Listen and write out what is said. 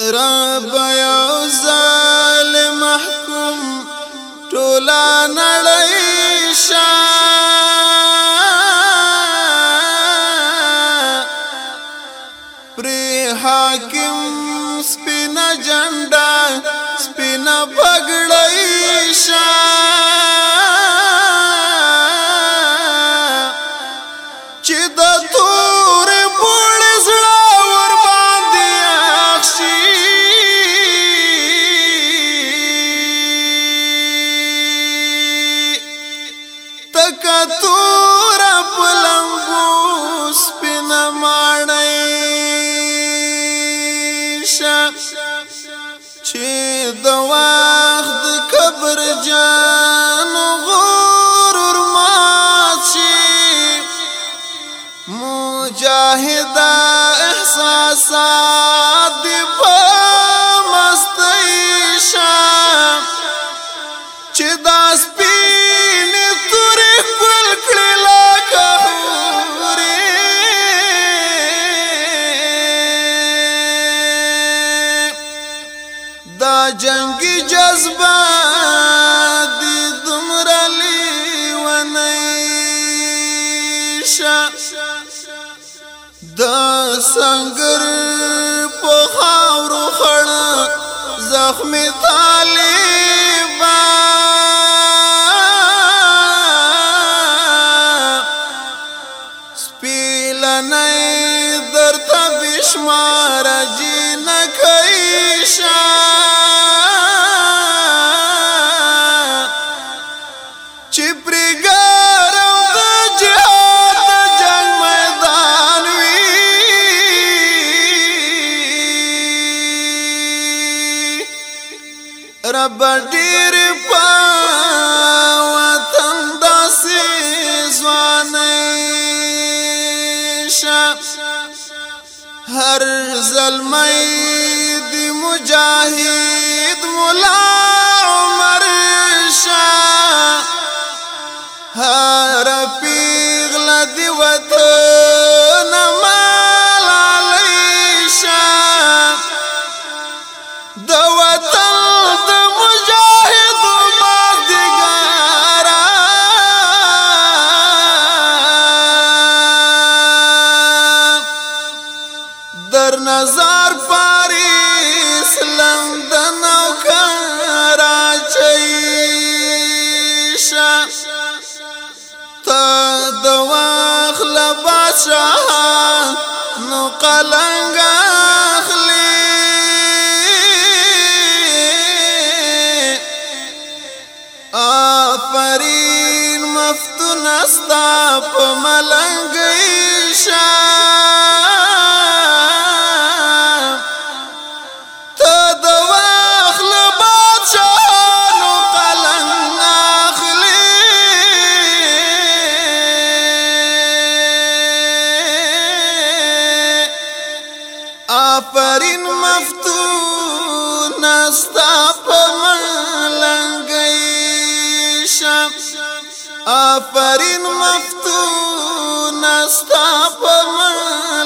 رب یو ظالم محکوم ټولا نړۍ شا پر حاکم سپینا جنډا سپینا لکه تور پلنګو سپین ماړی شپ چې د وخت قبر جان غرور ماشي مجاهد احساسات دی جنگی جذبه دی دمرا لیونیشا دا سنگر پخاور خڑا زخمی طالبا سپیلنی در تا بشمار جی نکیشا دی پرګار او د جهاد جنگ میدان وی رب ډیر په وطن داسې ځوانې هر زلمې دی مجاهد پیغلا دی وته بادشاہ نو قلنګ اخلي آفرین مفتون استا په ملنګ شاه آفرین مفتون استا پملنګي شم آفرین مفتون استا پملنګي